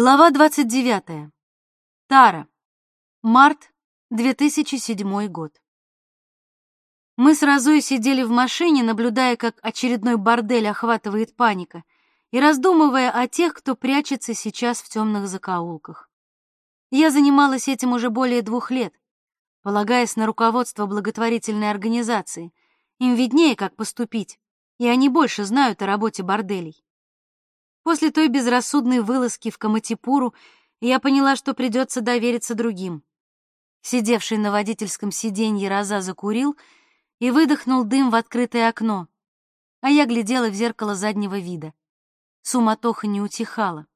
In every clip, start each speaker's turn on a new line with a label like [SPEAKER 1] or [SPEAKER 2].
[SPEAKER 1] Глава 29. Тара. Март 2007 год. Мы с Розой сидели в машине, наблюдая, как очередной бордель охватывает паника, и раздумывая о тех, кто прячется сейчас в темных закоулках. Я занималась этим уже более двух лет, полагаясь на руководство благотворительной организации. Им виднее, как поступить, и они больше знают о работе борделей. После той безрассудной вылазки в Каматипуру я поняла, что придется довериться другим. Сидевший на водительском сиденье Роза закурил и выдохнул дым в открытое окно, а я глядела в зеркало заднего вида. Суматоха не утихала.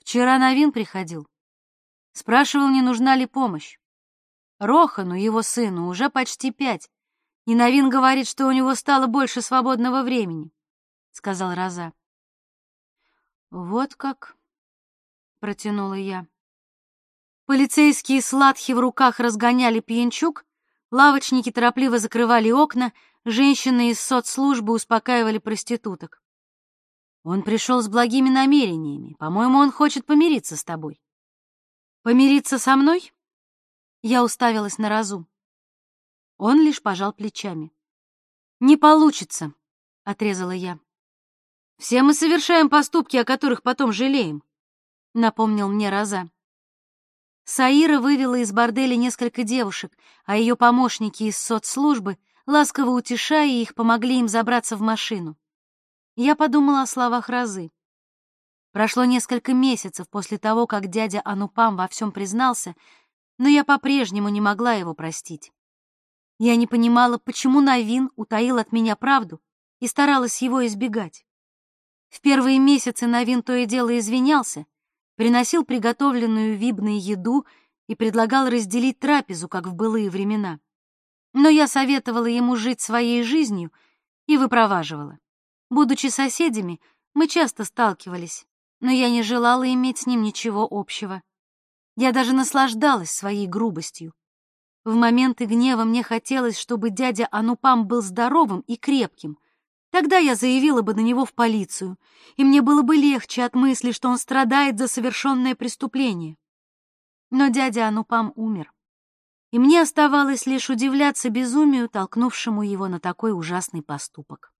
[SPEAKER 1] Вчера Новин приходил. Спрашивал, не нужна ли помощь. Рохану, его сыну, уже почти пять, и Новин говорит, что у него стало больше свободного времени, — сказал Роза. «Вот как?» — протянула я. Полицейские сладхи в руках разгоняли пьянчук, лавочники торопливо закрывали окна, женщины из соцслужбы успокаивали проституток. Он пришел с благими намерениями. По-моему, он хочет помириться с тобой. Помириться со мной? Я уставилась на Разу. Он лишь пожал плечами. Не получится, отрезала я. Все мы совершаем поступки, о которых потом жалеем, напомнил мне Роза. Саира вывела из борделя несколько девушек, а ее помощники из соцслужбы, ласково утешая их, помогли им забраться в машину. Я подумала о словах Розы. Прошло несколько месяцев после того, как дядя Анупам во всем признался, но я по-прежнему не могла его простить. Я не понимала, почему Навин утаил от меня правду и старалась его избегать. В первые месяцы Навин то и дело извинялся, приносил приготовленную вибной еду и предлагал разделить трапезу, как в былые времена. Но я советовала ему жить своей жизнью и выпроваживала. Будучи соседями, мы часто сталкивались, но я не желала иметь с ним ничего общего. Я даже наслаждалась своей грубостью. В моменты гнева мне хотелось, чтобы дядя Анупам был здоровым и крепким, Тогда я заявила бы на него в полицию, и мне было бы легче от мысли, что он страдает за совершенное преступление. Но дядя Анупам умер, и мне оставалось лишь удивляться безумию, толкнувшему его на такой ужасный поступок.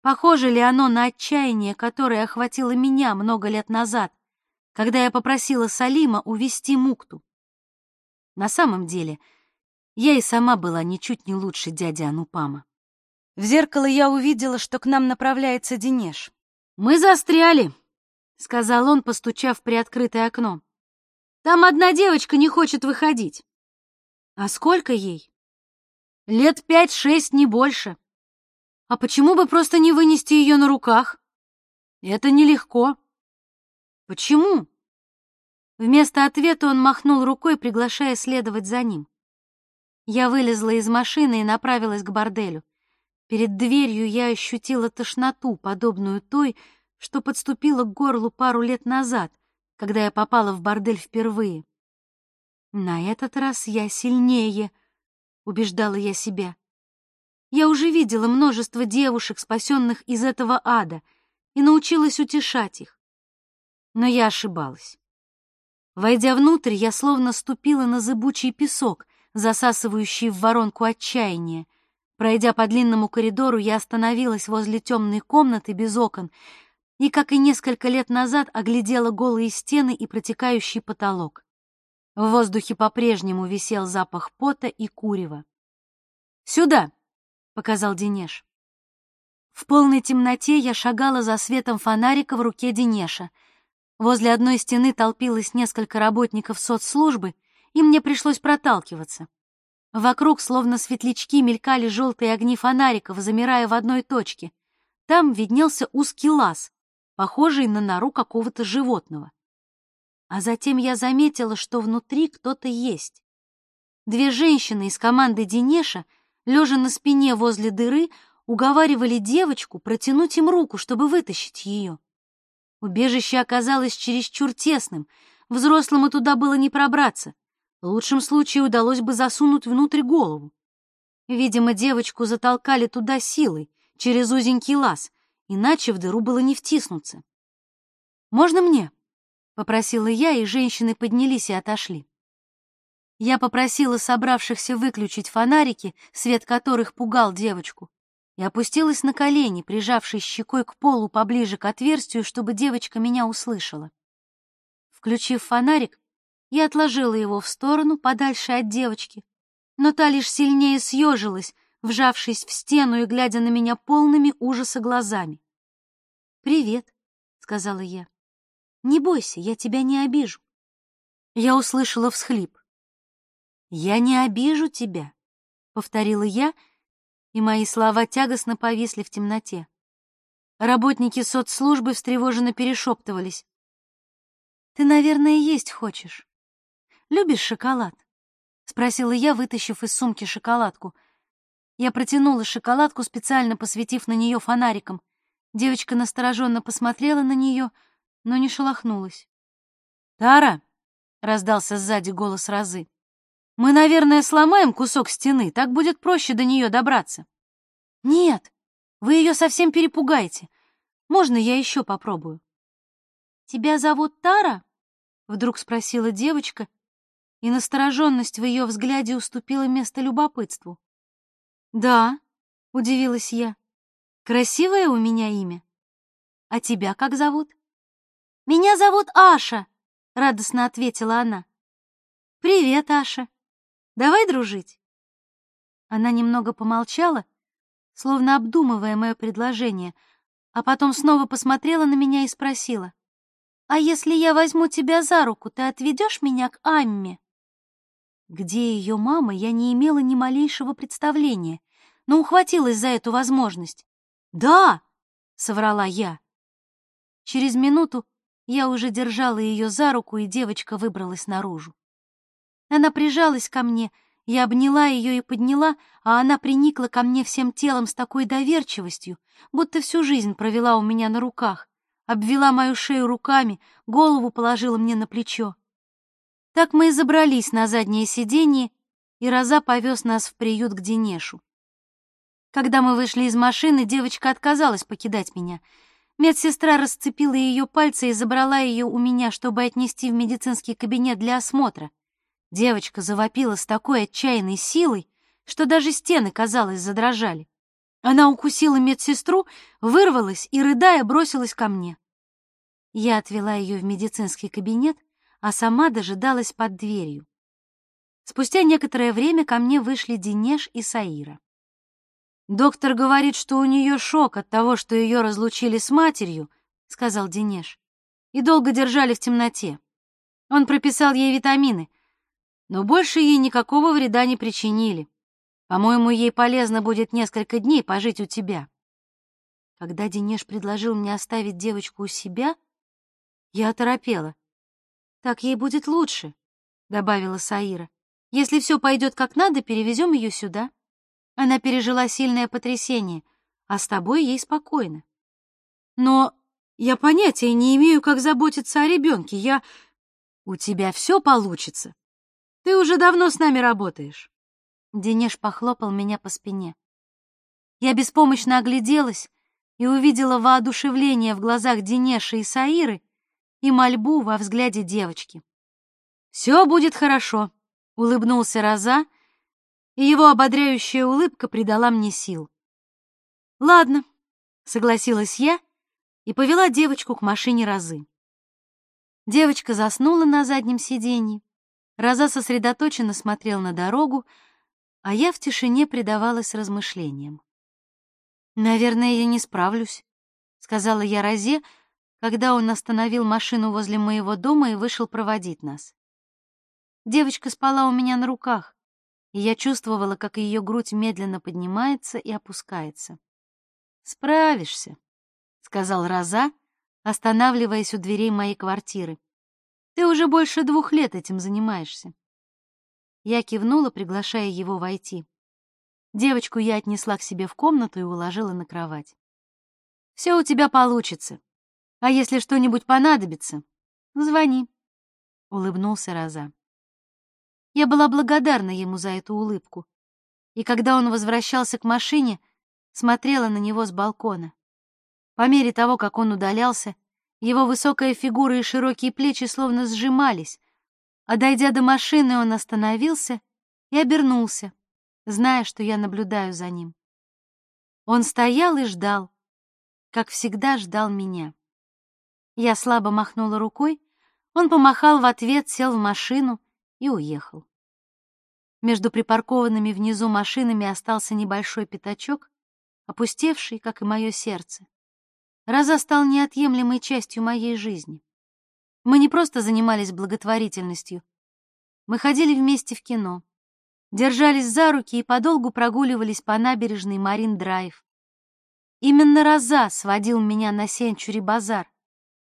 [SPEAKER 1] Похоже ли оно на отчаяние, которое охватило меня много лет назад, когда я попросила Салима увести Мукту? На самом деле, я и сама была ничуть не лучше дяди Анупама. В зеркало я увидела, что к нам направляется Денеш. «Мы застряли», — сказал он, постучав приоткрытое окно. «Там одна девочка не хочет выходить». «А сколько ей?» «Лет пять-шесть, не больше». «А почему бы просто не вынести ее на руках?» «Это нелегко». «Почему?» Вместо ответа он махнул рукой, приглашая следовать за ним. Я вылезла из машины и направилась к борделю. Перед дверью я ощутила тошноту, подобную той, что подступила к горлу пару лет назад, когда я попала в бордель впервые. На этот раз я сильнее, убеждала я себя. Я уже видела множество девушек, спасенных из этого ада, и научилась утешать их. Но я ошибалась. Войдя внутрь, я словно ступила на зыбучий песок, засасывающий в воронку отчаяния, Пройдя по длинному коридору, я остановилась возле темной комнаты без окон и, как и несколько лет назад, оглядела голые стены и протекающий потолок. В воздухе по-прежнему висел запах пота и курева. «Сюда!» — показал Денеш. В полной темноте я шагала за светом фонарика в руке Денеша. Возле одной стены толпилось несколько работников соцслужбы, и мне пришлось проталкиваться. Вокруг, словно светлячки, мелькали желтые огни фонариков, замирая в одной точке. Там виднелся узкий лаз, похожий на нору какого-то животного. А затем я заметила, что внутри кто-то есть. Две женщины из команды Денеша, лежа на спине возле дыры, уговаривали девочку протянуть им руку, чтобы вытащить ее. Убежище оказалось чересчур тесным, взрослому туда было не пробраться — в лучшем случае удалось бы засунуть внутрь голову. Видимо, девочку затолкали туда силой, через узенький лаз, иначе в дыру было не втиснуться. «Можно мне?» попросила я, и женщины поднялись и отошли. Я попросила собравшихся выключить фонарики, свет которых пугал девочку, и опустилась на колени, прижавшись щекой к полу поближе к отверстию, чтобы девочка меня услышала. Включив фонарик, я отложила его в сторону, подальше от девочки, но та лишь сильнее съежилась, вжавшись в стену и глядя на меня полными ужаса глазами. «Привет», — сказала я. «Не бойся, я тебя не обижу». Я услышала всхлип. «Я не обижу тебя», — повторила я, и мои слова тягостно повисли в темноте. Работники соцслужбы встревоженно перешептывались. «Ты, наверное, есть хочешь. Любишь шоколад?» — спросила я, вытащив из сумки шоколадку. Я протянула шоколадку, специально посветив на нее фонариком. Девочка настороженно посмотрела на нее, но не шелохнулась. «Тара!» — раздался сзади голос Розы. Мы, наверное, сломаем кусок стены, так будет проще до нее добраться. Нет, вы ее совсем перепугаете. Можно я еще попробую? Тебя зовут Тара? Вдруг спросила девочка, и настороженность в ее взгляде уступила место любопытству. Да, удивилась я. Красивое у меня имя. А тебя как зовут? Меня зовут Аша, радостно ответила она. Привет, Аша. Давай дружить. Она немного помолчала, словно обдумывая мое предложение, а потом снова посмотрела на меня и спросила: "А если я возьму тебя за руку, ты отведешь меня к Амме?" Где ее мама, я не имела ни малейшего представления, но ухватилась за эту возможность. "Да", соврала я. Через минуту я уже держала ее за руку, и девочка выбралась наружу. Она прижалась ко мне, я обняла ее и подняла, а она приникла ко мне всем телом с такой доверчивостью, будто всю жизнь провела у меня на руках, обвела мою шею руками, голову положила мне на плечо. Так мы и забрались на заднее сиденье, и Роза повез нас в приют к Денешу. Когда мы вышли из машины, девочка отказалась покидать меня. Медсестра расцепила ее пальцы и забрала ее у меня, чтобы отнести в медицинский кабинет для осмотра. Девочка завопила с такой отчаянной силой, что даже стены, казалось, задрожали. Она укусила медсестру, вырвалась и, рыдая, бросилась ко мне. Я отвела ее в медицинский кабинет, а сама дожидалась под дверью. Спустя некоторое время ко мне вышли Денеш и Саира. «Доктор говорит, что у нее шок от того, что ее разлучили с матерью», — сказал Денеш, — «и долго держали в темноте. Он прописал ей витамины, но больше ей никакого вреда не причинили. По-моему, ей полезно будет несколько дней пожить у тебя. Когда Денеш предложил мне оставить девочку у себя, я оторопела. Так ей будет лучше, добавила Саира. Если все пойдет как надо, перевезем ее сюда. Она пережила сильное потрясение, а с тобой ей спокойно. Но я понятия не имею, как заботиться о ребенке. Я... У тебя все получится, ты уже давно с нами работаешь. Денеш похлопал меня по спине. Я беспомощно огляделась и увидела воодушевление в глазах Денеша и Саиры и мольбу во взгляде девочки. «Все будет хорошо», — улыбнулся Роза, и его ободряющая улыбка придала мне сил. «Ладно», — согласилась я и повела девочку к машине Розы. Девочка заснула на заднем сиденье, Роза сосредоточенно смотрел на дорогу, а я в тишине предавалась размышлениям. «Наверное, я не справлюсь», — сказала я Розе, когда он остановил машину возле моего дома и вышел проводить нас. Девочка спала у меня на руках, и я чувствовала, как ее грудь медленно поднимается и опускается. «Справишься», — сказал Роза, останавливаясь у дверей моей квартиры. Ты уже больше двух лет этим занимаешься. Я кивнула, приглашая его войти. Девочку я отнесла к себе в комнату и уложила на кровать. Все у тебя получится. А если что-нибудь понадобится, звони, улыбнулся Роза. Я была благодарна ему за эту улыбку. И когда он возвращался к машине, смотрела на него с балкона. По мере того, как он удалялся, Его высокая фигура и широкие плечи словно сжимались, а дойдя до машины, он остановился и обернулся, зная, что я наблюдаю за ним. Он стоял и ждал, как всегда ждал меня. Я слабо махнула рукой, он помахал в ответ, сел в машину и уехал. Между припаркованными внизу машинами остался небольшой пятачок, опустевший, как и мое сердце. Раза стал неотъемлемой частью моей жизни. Мы не просто занимались благотворительностью. Мы ходили вместе в кино, держались за руки и подолгу прогуливались по набережной Марин-Драйв. Именно Роза сводил меня на Сенчури-базар,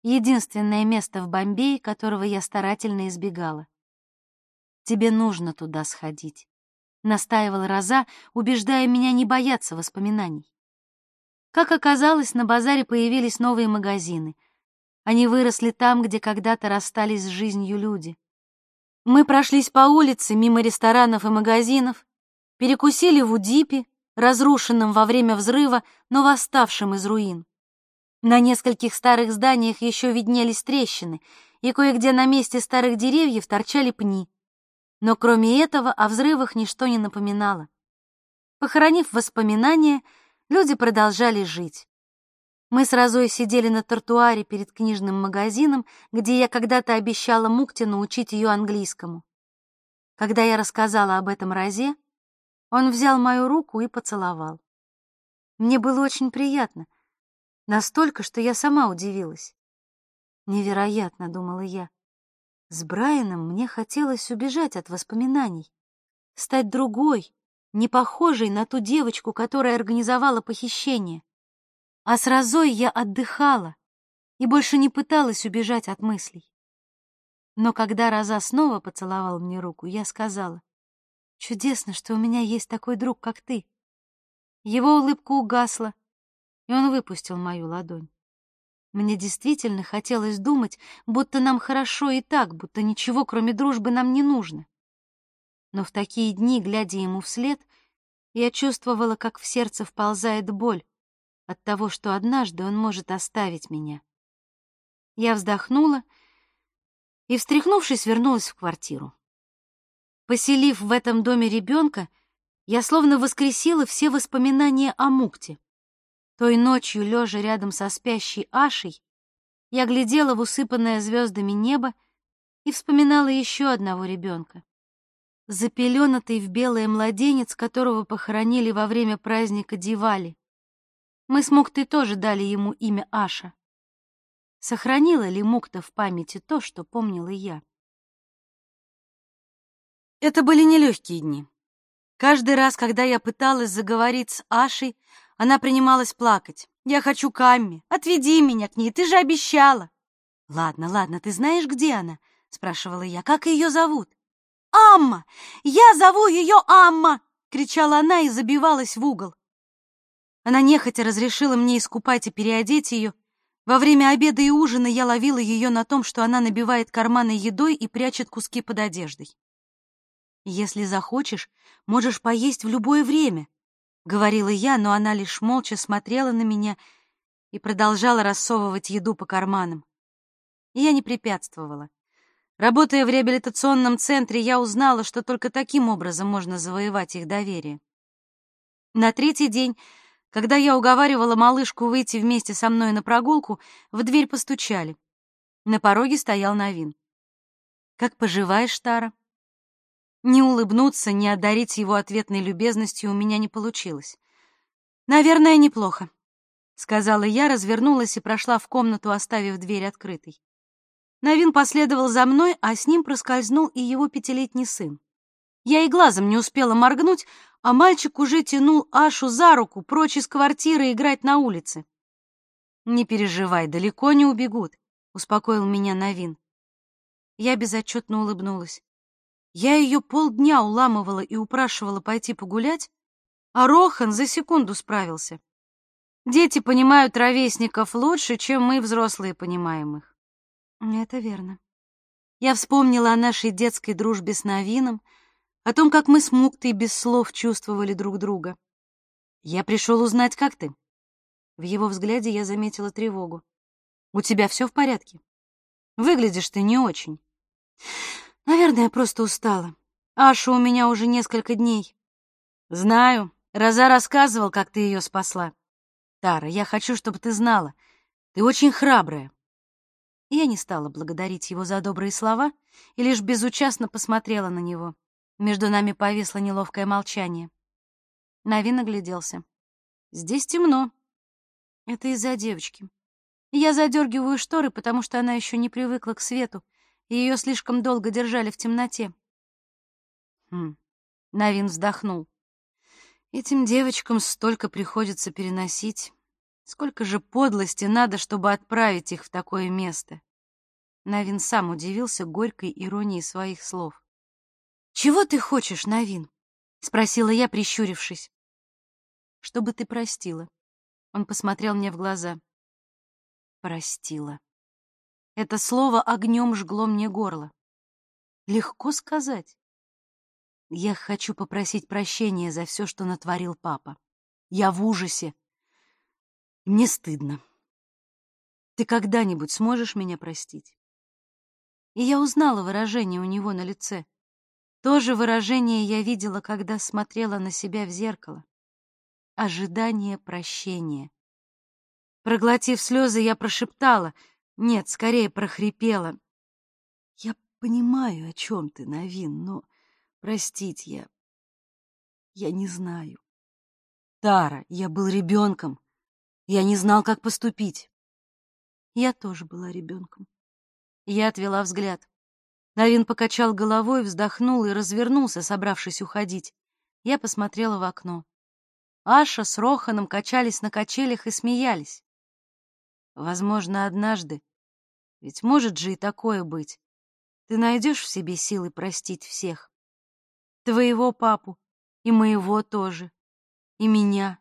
[SPEAKER 1] единственное место в Бомбее, которого я старательно избегала. «Тебе нужно туда сходить», — настаивала Роза, убеждая меня не бояться воспоминаний. Как оказалось, на базаре появились новые магазины. Они выросли там, где когда-то расстались с жизнью люди. Мы прошлись по улице мимо ресторанов и магазинов, перекусили в Удипе, разрушенном во время взрыва, но восставшем из руин. На нескольких старых зданиях еще виднелись трещины, и кое-где на месте старых деревьев торчали пни. Но кроме этого о взрывах ничто не напоминало. Похоронив воспоминания, люди продолжали жить. Мы сразу и сидели на тротуаре перед книжным магазином, где я когда-то обещала Мукте научить ее английскому. Когда я рассказала об этом Розе, он взял мою руку и поцеловал. Мне было очень приятно, настолько, что я сама удивилась. Невероятно, думала я. С Брайаном мне хотелось убежать от воспоминаний, стать другой, не похожей на ту девочку, которая организовала похищение. А с Розой я отдыхала и больше не пыталась убежать от мыслей. Но когда Роза снова поцеловал мне руку, я сказала, «Чудесно, что у меня есть такой друг, как ты». Его улыбка угасла, и он выпустил мою ладонь. Мне действительно хотелось думать, будто нам хорошо и так, будто ничего, кроме дружбы, нам не нужно. Но в такие дни, глядя ему вслед, я чувствовала, как в сердце вползает боль от того, что однажды он может оставить меня. Я вздохнула и, встряхнувшись, вернулась в квартиру. Поселив в этом доме ребенка, я словно воскресила все воспоминания о Мукте. Той ночью, лежа рядом со спящей Ашей, я глядела в усыпанное звездами небо и вспоминала еще одного ребенка. Запеленатый в белое младенец, которого похоронили во время праздника Дивали. Мы с Муктой тоже дали ему имя Аша. Сохранила ли Мукта в памяти то, что помнила я? Это были нелегкие дни. Каждый раз, когда я пыталась заговорить с Ашей, она принималась плакать. «Я хочу к Амме. Отведи меня к ней, ты же обещала». «Ладно, ладно, ты знаешь, где она?» — спрашивала я. «Как ее зовут?» «Амма! Я зову ее Амма!» — кричала она и забивалась в угол. Она нехотя разрешила мне искупать и переодеть ее. Во время обеда и ужина я ловила ее на том, что она набивает карманы едой и прячет куски под одеждой. «Если захочешь, можешь поесть в любое время», говорила я, но она лишь молча смотрела на меня и продолжала рассовывать еду по карманам. И я не препятствовала. Работая в реабилитационном центре, я узнала, что только таким образом можно завоевать их доверие. На третий день, когда я уговаривала малышку выйти вместе со мной на прогулку, в дверь постучали. На пороге стоял Новин. «Как поживаешь, Тара?» Не улыбнуться, не одарить его ответной любезностью у меня не получилось. «Наверное, неплохо», — сказала я, развернулась и прошла в комнату, оставив дверь открытой. Навин последовал за мной, а с ним проскользнул и его пятилетний сын. Я и глазом не успела моргнуть, а мальчик уже тянул Ашу за руку прочь из квартиры играть на улице. «Не переживай, далеко не убегут», — успокоил меня Навин. Я безотчетно улыбнулась. Я ее полдня уламывала и упрашивала пойти погулять, а Рохан за секунду справился. Дети понимают ровесников лучше, чем мы, взрослые, понимаем их. Это верно. Я вспомнила о нашей детской дружбе с Новином, о том, как мы с Муктой без слов чувствовали друг друга. Я пришел узнать, как ты. В его взгляде я заметила тревогу. У тебя все в порядке? Выглядишь ты не очень. Наверное, просто устала. Аша у меня уже несколько дней. Знаю. Роза рассказывал, как ты ее спасла. Тара, я хочу, чтобы ты знала. Ты очень храбрая. Я не стала благодарить его за добрые слова и лишь безучастно посмотрела на него. Между нами повисло неловкое молчание. Навин огляделся. «Здесь темно». «Это из-за девочки. Я задергиваю шторы, потому что она еще не привыкла к свету, ее слишком долго держали в темноте». «Хм». Навин вздохнул. «Этим девочкам столько приходится переносить. Сколько же подлости надо, чтобы отправить их в такое место?» Навин сам удивился горькой иронии своих слов. «Чего ты хочешь, Навин?» — спросила я, прищурившись. «Чтобы ты простила». Он посмотрел мне в глаза. «Простила». Это слово огнем жгло мне горло. Легко сказать. Я хочу попросить прощения за все, что натворил папа. Я в ужасе. Мне стыдно. Ты когда-нибудь сможешь меня простить? И я узнала выражение у него на лице. То же выражение я видела, когда смотрела на себя в зеркало. Ожидание прощения. Проглотив слезы, я прошептала, нет, скорее прохрипела. Я понимаю, о чем ты, Новин, но простить я... Я не знаю. Тара, я был ребенком. Я не знал, как поступить. Я тоже была ребенком. Я отвела взгляд. Навин покачал головой, вздохнул и развернулся, собравшись уходить. Я посмотрела в окно. Аша с Роханом качались на качелях и смеялись. Возможно, однажды, ведь может же и такое быть, ты найдешь в себе силы простить всех. Твоего папу, и моего тоже, и меня.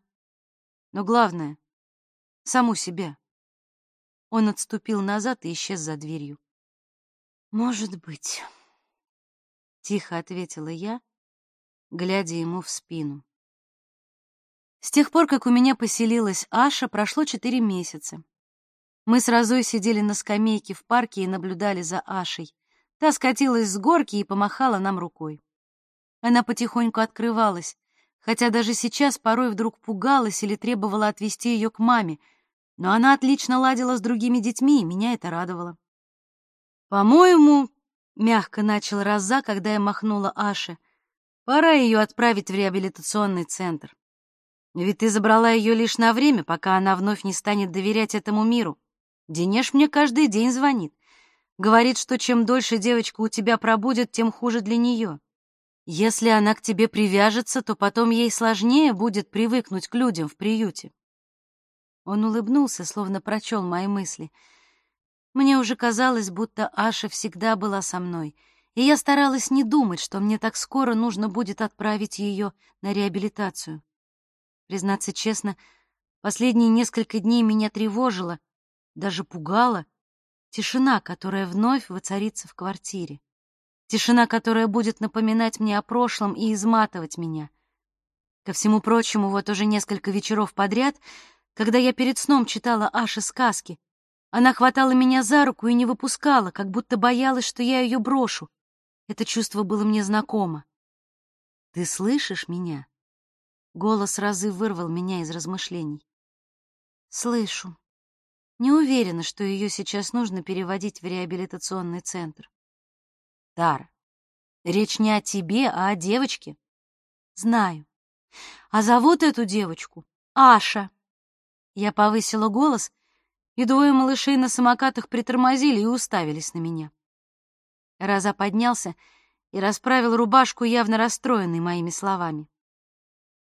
[SPEAKER 1] Но главное — саму себя. Он отступил назад и исчез за дверью. «Может быть», — тихо ответила я, глядя ему в спину. С тех пор, как у меня поселилась Аша, прошло четыре месяца. Мы с Розой сидели на скамейке в парке и наблюдали за Ашей. Та скатилась с горки и помахала нам рукой. Она потихоньку открывалась, хотя даже сейчас порой вдруг пугалась или требовала отвезти ее к маме, но она отлично ладила с другими детьми, и меня это радовало. «По-моему, — мягко начал Роза, когда я махнула Аше, — пора ее отправить в реабилитационный центр. Ведь ты забрала ее лишь на время, пока она вновь не станет доверять этому миру. Денеж мне каждый день звонит. Говорит, что чем дольше девочка у тебя пробудет, тем хуже для нее. Если она к тебе привяжется, то потом ей сложнее будет привыкнуть к людям в приюте. Он улыбнулся, словно прочел мои мысли — мне уже казалось, будто Аша всегда была со мной, и я старалась не думать, что мне так скоро нужно будет отправить ее на реабилитацию. Признаться честно, последние несколько дней меня тревожила, даже пугала тишина, которая вновь воцарится в квартире. Тишина, которая будет напоминать мне о прошлом и изматывать меня. Ко всему прочему, вот уже несколько вечеров подряд, когда я перед сном читала Аше сказки, она хватала меня за руку и не выпускала, как будто боялась, что я ее брошу. Это чувство было мне знакомо. «Ты слышишь меня?» Голос разы вырвал меня из размышлений. «Слышу. Не уверена, что ее сейчас нужно переводить в реабилитационный центр». «Тара, речь не о тебе, а о девочке». «Знаю. А зовут эту девочку Аша». Я повысила голос и двое малышей на самокатах притормозили и уставились на меня. Раза поднялся и расправил рубашку, явно расстроенный моими словами.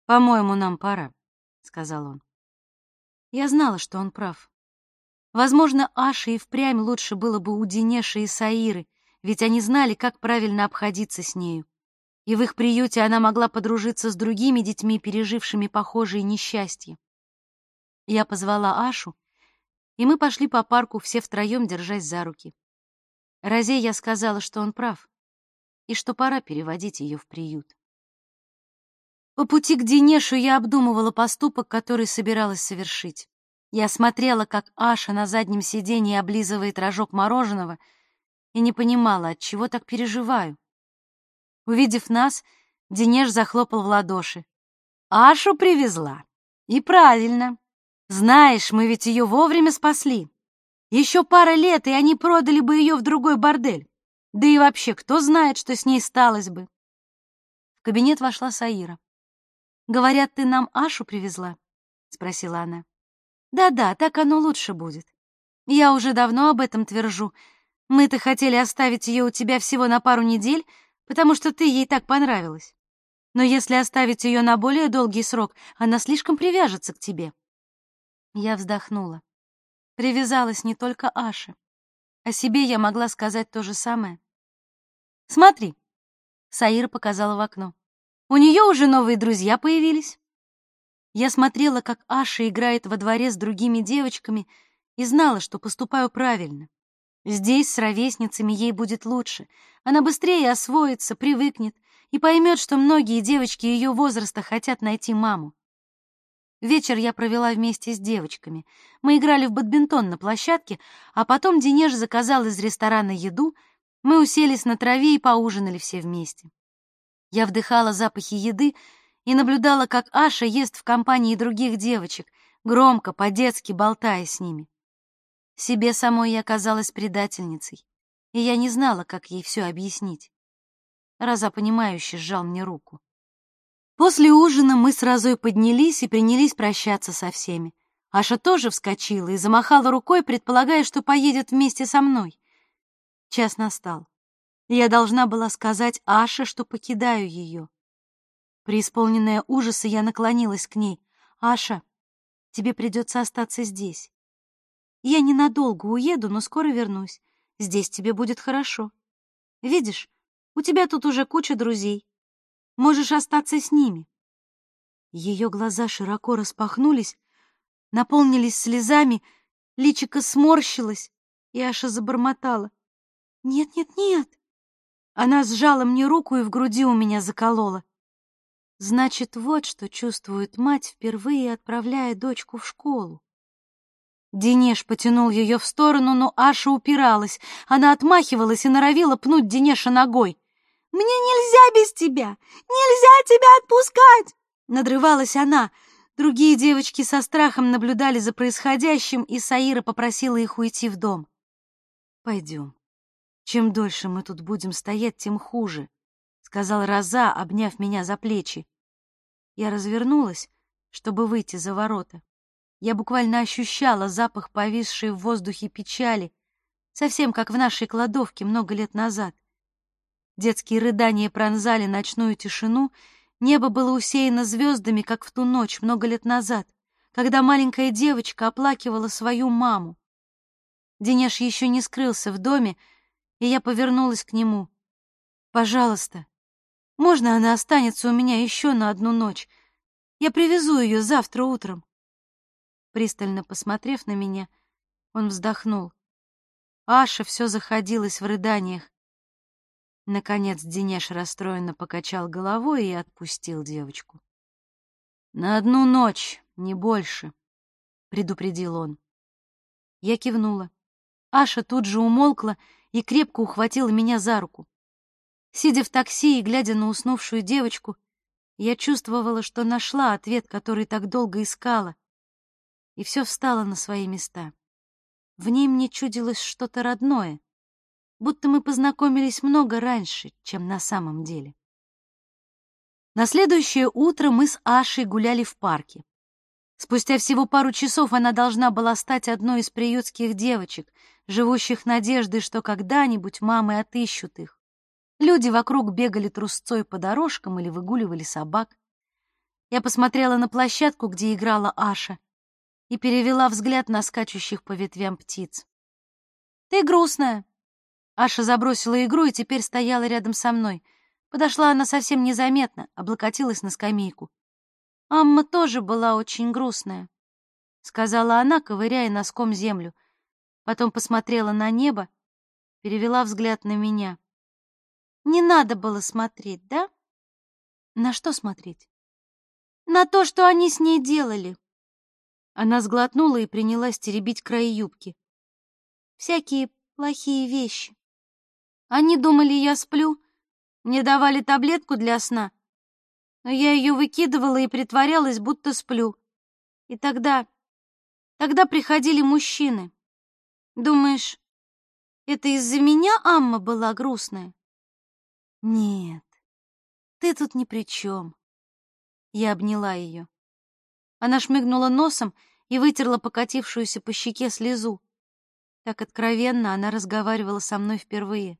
[SPEAKER 1] «По-моему, нам пора», — сказал он. Я знала, что он прав. Возможно, Аше и впрямь лучше было бы у Денеши и Саиры, ведь они знали, как правильно обходиться с нею. И в их приюте она могла подружиться с другими детьми, пережившими похожие несчастья. Я позвала Ашу, и мы пошли по парку все втроем, держась за руки. Розе я сказала, что он прав, и что пора переводить ее в приют. По пути к Денешу я обдумывала поступок, который собиралась совершить. Я смотрела, как Аша на заднем сиденье облизывает рожок мороженого, и не понимала, от чего так переживаю. Увидев нас, Денеж захлопал в ладоши. Ашу привезла. И правильно. Знаешь, мы ведь ее вовремя спасли. Еще пара лет, и они продали бы ее в другой бордель. Да и вообще, кто знает, что с ней сталось бы. В кабинет вошла Саира. «Говорят, ты нам Ашу привезла?» — спросила она. «Да-да, так оно лучше будет. Я уже давно об этом твержу. Мы-то хотели оставить ее у тебя всего на пару недель, потому что ты ей так понравилась. Но если оставить ее на более долгий срок, она слишком привяжется к тебе». Я вздохнула. Привязалась не только Аше. О себе я могла сказать то же самое. «Смотри», — Саира показала в окно. «У нее уже новые друзья появились». Я смотрела, как Аша играет во дворе с другими девочками, и знала, что поступаю правильно. Здесь с ровесницами ей будет лучше. Она быстрее освоится, привыкнет и поймет, что многие девочки ее возраста хотят найти маму. Вечер я провела вместе с девочками. Мы играли в бадминтон на площадке, а потом Денеж заказал из ресторана еду, мы уселись на траве и поужинали все вместе. Я вдыхала запахи еды и наблюдала, как Аша ест в компании других девочек, громко, по-детски болтая с ними. Себе самой я оказалась предательницей, и я не знала, как ей все объяснить. Раза понимающе сжал мне руку. После ужина мы сразу и поднялись и принялись прощаться со всеми. Аша тоже вскочила и замахала рукой, предполагая, что поедет вместе со мной. Час настал. Я должна была сказать Аше, что покидаю ее. Преисполненная ужаса, я наклонилась к ней. «Аша, тебе придется остаться здесь. Я ненадолго уеду, но скоро вернусь. Здесь тебе будет хорошо. Видишь, у тебя тут уже куча друзей. Можешь остаться с ними. Ее глаза широко распахнулись, наполнились слезами, личико сморщилось, и Аша забормотала. «Нет, нет, нет!» Она сжала мне руку и в груди у меня заколола. Значит, вот что чувствует мать, впервые отправляя дочку в школу. Денеш потянул ее в сторону, но Аша упиралась. Она отмахивалась и норовила пнуть Денеша ногой. «Мне нельзя без тебя! Нельзя тебя отпускать!» Надрывалась она. Другие девочки со страхом наблюдали за происходящим, и Саира попросила их уйти в дом. «Пойдем. Чем дольше мы тут будем стоять, тем хуже», — сказал Роза, обняв меня за плечи. Я развернулась, чтобы выйти за ворота. Я буквально ощущала запах повисшей в воздухе печали, совсем как в нашей кладовке много лет назад. Детские рыдания пронзали ночную тишину, небо было усеяно звездами, как в ту ночь много лет назад, когда маленькая девочка оплакивала свою маму. Денеш еще не скрылся в доме, и я повернулась к нему. «Пожалуйста, можно она останется у меня еще на одну ночь? Я привезу ее завтра утром». Пристально посмотрев на меня, он вздохнул. Аша все заходилась в рыданиях. Наконец Денеш расстроенно покачал головой и отпустил девочку. «На одну ночь, не больше», — предупредил он. Я кивнула. Аша тут же умолкла и крепко ухватила меня за руку. Сидя в такси и глядя на уснувшую девочку, я чувствовала, что нашла ответ, который так долго искала, и все встало на свои места. В ней мне чудилось что-то родное, будто мы познакомились много раньше, чем на самом деле. На следующее утро мы с Ашей гуляли в парке. Спустя всего пару часов она должна была стать одной из приютских девочек, живущих надеждой, что когда-нибудь мамы отыщут их. Люди вокруг бегали трусцой по дорожкам или выгуливали собак. Я посмотрела на площадку, где играла Аша, и перевела взгляд на скачущих по ветвям птиц. «Ты грустная!» Аша забросила игру и теперь стояла рядом со мной. Подошла она совсем незаметно, облокотилась на скамейку. «Амма тоже была очень грустная», — сказала она, ковыряя носком землю. Потом посмотрела на небо, перевела взгляд на меня. «Не надо было смотреть, да?» «На что смотреть?» «На то, что они с ней делали», Она сглотнула и принялась теребить край юбки. Всякие плохие вещи. Они думали, я сплю, мне давали таблетку для сна, но я ее выкидывала и притворялась, будто сплю. И тогда... Тогда приходили мужчины. Думаешь, это из-за меня Амма была грустная? Нет, ты тут ни при чем. Я обняла ее. Она шмыгнула носом и вытерла покатившуюся по щеке слезу. Так откровенно она разговаривала со мной впервые.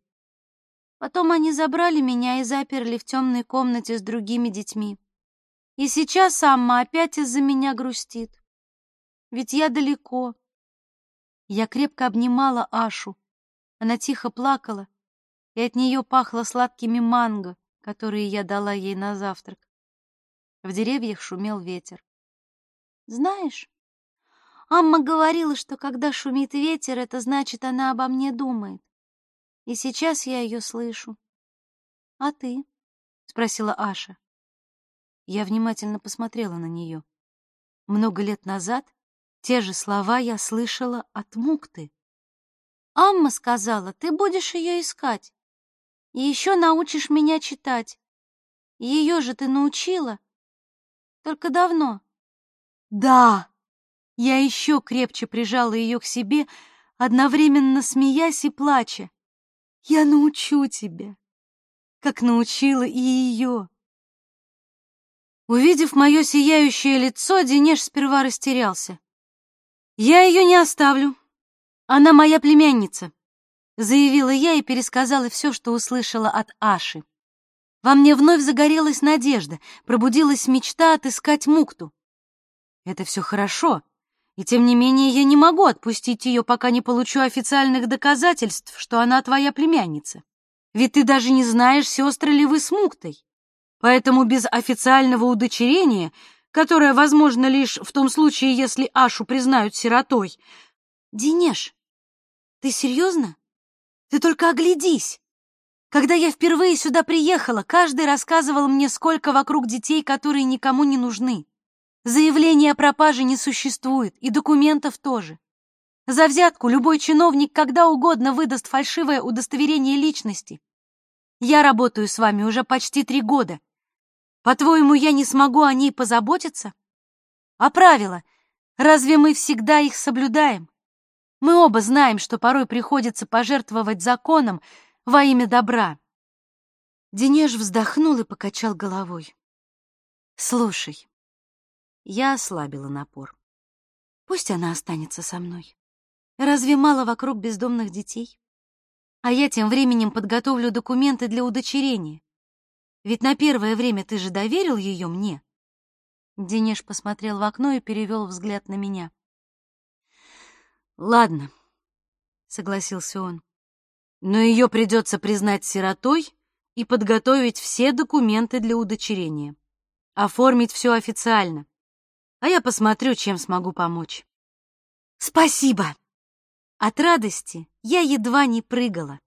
[SPEAKER 1] Потом они забрали меня и заперли в темной комнате с другими детьми. И сейчас Амма опять из-за меня грустит. Ведь я далеко. Я крепко обнимала Ашу. Она тихо плакала, и от нее пахло сладкими манго, которые я дала ей на завтрак. В деревьях шумел ветер. Знаешь, Амма говорила, что когда шумит ветер, это значит, она обо мне думает. И сейчас я ее слышу. А ты? спросила Аша. Я внимательно посмотрела на нее. Много лет назад те же слова я слышала от Мукты. Амма сказала, ты будешь ее искать. И еще научишь меня читать. Ее же ты научила. Только давно. Да. Я еще крепче прижала ее к себе, одновременно смеясь и плача. Я научу тебя, как научила и ее. Увидев мое сияющее лицо, Денеж сперва растерялся. «Я ее не оставлю. Она моя племянница», — заявила я и пересказала все, что услышала от Аши. Во мне вновь загорелась надежда, пробудилась мечта отыскать Мукту. Это все хорошо, и тем не менее я не могу отпустить ее, пока не получу официальных доказательств, что она твоя племянница. Ведь ты даже не знаешь, сестры ли вы с Муктой. Поэтому без официального удочерения, которое возможно лишь в том случае, если Ашу признают сиротой... Денеш, ты серьезно? Ты только оглядись. Когда я впервые сюда приехала, каждый рассказывал мне, сколько вокруг детей, которые никому не нужны. Заявления о пропаже не существует, и документов тоже. За взятку любой чиновник когда угодно выдаст фальшивое удостоверение личности. Я работаю с вами уже почти три года, по-твоему, я не смогу о ней позаботиться? А правила, разве мы всегда их соблюдаем? Мы оба знаем, что порой приходится пожертвовать законом во имя добра. Денеж вздохнул и покачал головой. Слушай, я ослабила напор. Пусть она останется со мной. Разве мало вокруг бездомных детей? А я тем временем подготовлю документы для удочерения. Ведь на первое время ты же доверил ее мне. Денеж посмотрел в окно и перевел взгляд на меня. Ладно, согласился он. Но ее придется признать сиротой и подготовить все документы для удочерения. Оформить все официально. А я посмотрю, чем смогу помочь. Спасибо. От радости я едва не прыгала.